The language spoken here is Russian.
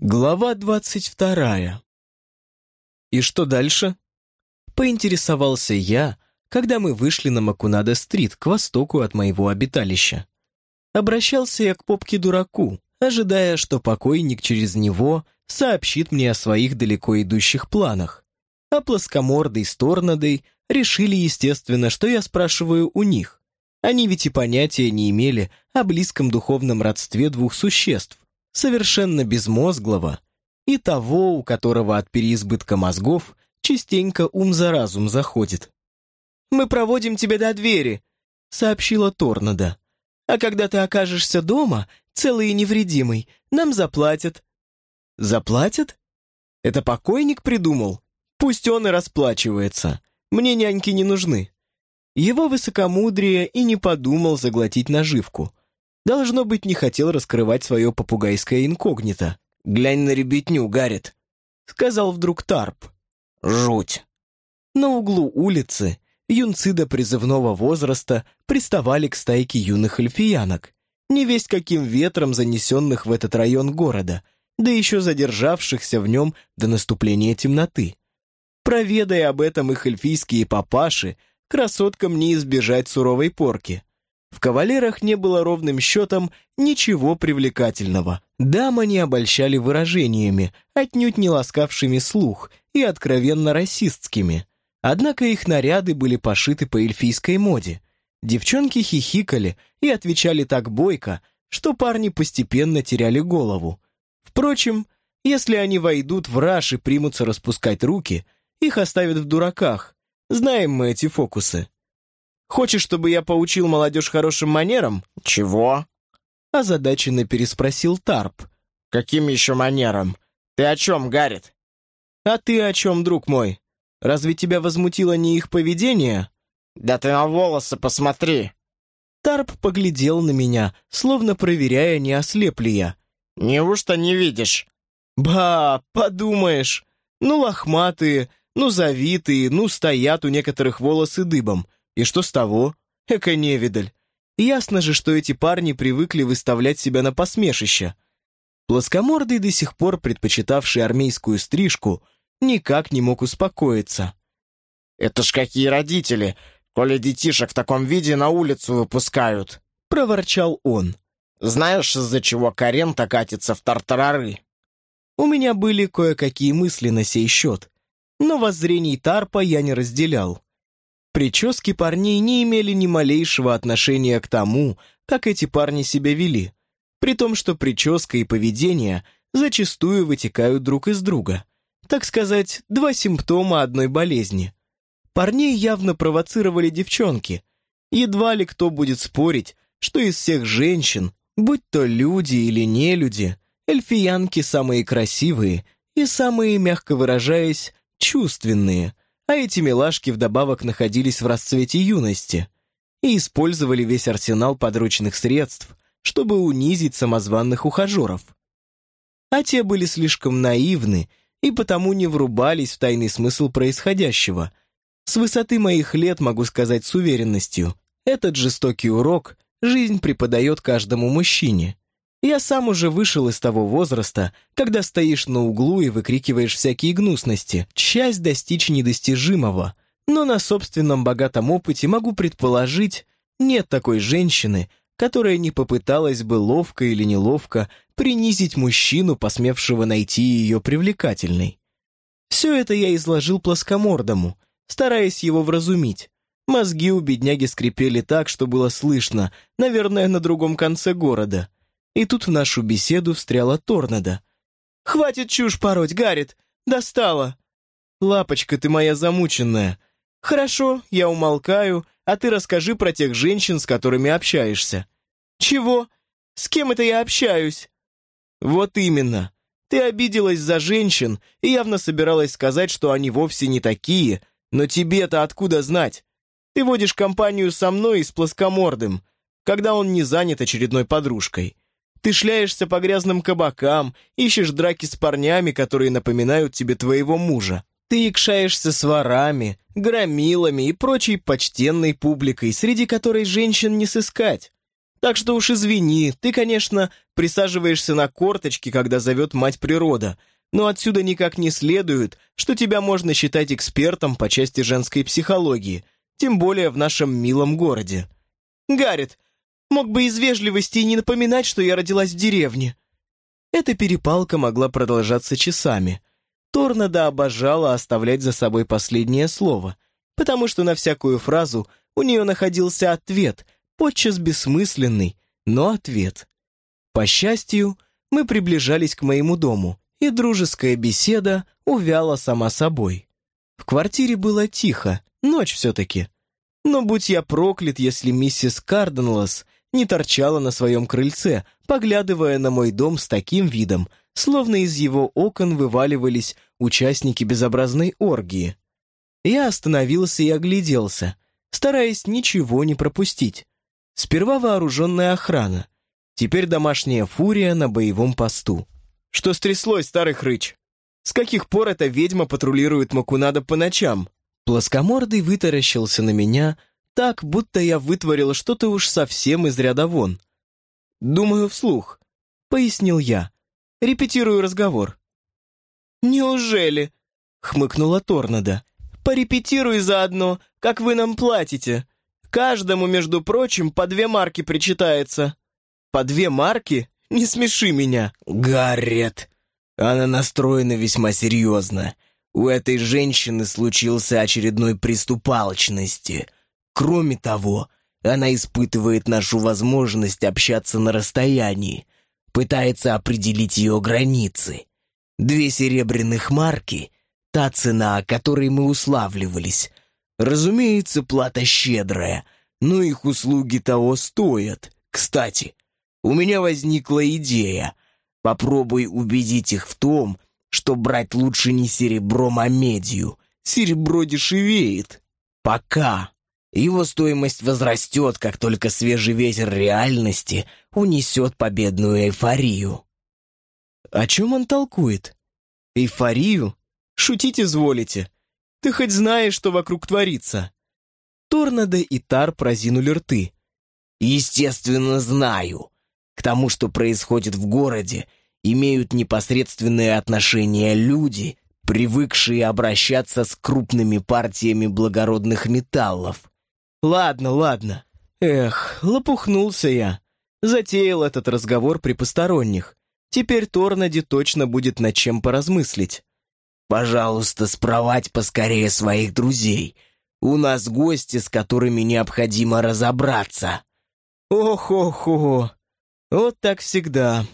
Глава двадцать вторая. И что дальше? Поинтересовался я, когда мы вышли на Макунада-стрит к востоку от моего обиталища. Обращался я к попке-дураку, ожидая, что покойник через него сообщит мне о своих далеко идущих планах. А плоскомордой с Торнадой решили, естественно, что я спрашиваю у них. Они ведь и понятия не имели о близком духовном родстве двух существ совершенно безмозглого, и того, у которого от переизбытка мозгов частенько ум за разум заходит. «Мы проводим тебя до двери», — сообщила Торнадо. «А когда ты окажешься дома, целый и невредимый, нам заплатят». «Заплатят? Это покойник придумал? Пусть он и расплачивается. Мне няньки не нужны». Его высокомудрие и не подумал заглотить наживку — Должно быть, не хотел раскрывать свое попугайское инкогнито. «Глянь на ребятню, Гаррит», — сказал вдруг Тарп. «Жуть». На углу улицы юнцы до призывного возраста приставали к стайке юных эльфиянок, не весть каким ветром занесенных в этот район города, да еще задержавшихся в нем до наступления темноты. Проведая об этом их эльфийские папаши, красоткам не избежать суровой порки — в кавалерах не было ровным счетом ничего привлекательного. Дамы не обольщали выражениями, отнюдь не ласкавшими слух и откровенно расистскими. Однако их наряды были пошиты по эльфийской моде. Девчонки хихикали и отвечали так бойко, что парни постепенно теряли голову. Впрочем, если они войдут в раж и примутся распускать руки, их оставят в дураках. Знаем мы эти фокусы. Хочешь, чтобы я поучил молодежь хорошим манерам?» «Чего?» Озадаченно переспросил Тарп. «Каким еще манерам? Ты о чем, Гаррит?» «А ты о чем, друг мой? Разве тебя возмутило не их поведение?» «Да ты на волосы посмотри!» Тарп поглядел на меня, словно проверяя, не ослеп ли я. «Неужто не видишь?» «Ба, подумаешь! Ну, лохматые, ну, завитые, ну, стоят у некоторых волосы дыбом. И что с того? Эка невидаль. Ясно же, что эти парни привыкли выставлять себя на посмешище. Плоскомордый, до сих пор предпочитавший армейскую стрижку, никак не мог успокоиться. «Это ж какие родители, коли детишек в таком виде на улицу выпускают!» — проворчал он. «Знаешь, из-за чего Карента катится в тартарары?» У меня были кое-какие мысли на сей счет, но воззрений Тарпа я не разделял. Прически парней не имели ни малейшего отношения к тому, как эти парни себя вели, при том, что прическа и поведение зачастую вытекают друг из друга. Так сказать, два симптома одной болезни. Парней явно провоцировали девчонки. Едва ли кто будет спорить, что из всех женщин, будь то люди или не люди, эльфиянки самые красивые и самые, мягко выражаясь, чувственные – а эти милашки вдобавок находились в расцвете юности и использовали весь арсенал подручных средств, чтобы унизить самозванных ухажеров. А те были слишком наивны и потому не врубались в тайный смысл происходящего. С высоты моих лет могу сказать с уверенностью, этот жестокий урок жизнь преподает каждому мужчине. Я сам уже вышел из того возраста, когда стоишь на углу и выкрикиваешь всякие гнусности, часть достичь недостижимого. Но на собственном богатом опыте могу предположить, нет такой женщины, которая не попыталась бы ловко или неловко принизить мужчину, посмевшего найти ее привлекательной. Все это я изложил плоскомордому, стараясь его вразумить. Мозги у бедняги скрипели так, что было слышно, наверное, на другом конце города. И тут в нашу беседу встряла Торнадо. «Хватит чушь пороть, Гаррит! Достала!» «Лапочка ты моя замученная. Хорошо, я умолкаю, а ты расскажи про тех женщин, с которыми общаешься». «Чего? С кем это я общаюсь?» «Вот именно. Ты обиделась за женщин и явно собиралась сказать, что они вовсе не такие, но тебе-то откуда знать? Ты водишь компанию со мной и с плоскомордым, когда он не занят очередной подружкой. Ты шляешься по грязным кабакам, ищешь драки с парнями, которые напоминают тебе твоего мужа. Ты икшаешься с ворами, громилами и прочей почтенной публикой, среди которой женщин не сыскать. Так что уж извини, ты, конечно, присаживаешься на корточки, когда зовет мать природа, но отсюда никак не следует, что тебя можно считать экспертом по части женской психологии, тем более в нашем милом городе. Гаррит, мог бы из вежливости и не напоминать, что я родилась в деревне. Эта перепалка могла продолжаться часами. Торнадо обожала оставлять за собой последнее слово, потому что на всякую фразу у нее находился ответ, подчас бессмысленный, но ответ. По счастью, мы приближались к моему дому, и дружеская беседа увяла сама собой. В квартире было тихо, ночь все-таки. Но будь я проклят, если миссис Карденлас не торчала на своем крыльце, поглядывая на мой дом с таким видом, словно из его окон вываливались участники безобразной оргии. Я остановился и огляделся, стараясь ничего не пропустить. Сперва вооруженная охрана, теперь домашняя фурия на боевом посту. Что стряслось, старый хрыч? С каких пор эта ведьма патрулирует Макунада по ночам? Плоскомордый вытаращился на меня, так, будто я вытворил что-то уж совсем из ряда вон. «Думаю вслух», — пояснил я. «Репетирую разговор». «Неужели?» — хмыкнула Торнадо. «Порепетируй заодно, как вы нам платите. Каждому, между прочим, по две марки причитается». «По две марки? Не смеши меня». «Гаррет, она настроена весьма серьезно. У этой женщины случился очередной приступ алчности. Кроме того, она испытывает нашу возможность общаться на расстоянии, пытается определить ее границы. Две серебряных марки — та цена, о которой мы уславливались. Разумеется, плата щедрая, но их услуги того стоят. Кстати, у меня возникла идея. Попробуй убедить их в том, что брать лучше не серебром, а медью. Серебро дешевеет. Пока. Его стоимость возрастет, как только свежий ветер реальности унесет победную эйфорию. О чем он толкует? Эйфорию? Шутить изволите. Ты хоть знаешь, что вокруг творится? Торнадо и Тар прозинули рты. Естественно, знаю. К тому, что происходит в городе, имеют непосредственное отношение люди, привыкшие обращаться с крупными партиями благородных металлов. Ладно, ладно. Эх, лопухнулся я. Затеял этот разговор при посторонних. Теперь Торнади точно будет над чем поразмыслить. «Пожалуйста, спровать поскорее своих друзей. У нас гости, с которыми необходимо разобраться». «Ох-ох-ох, вот так всегда»,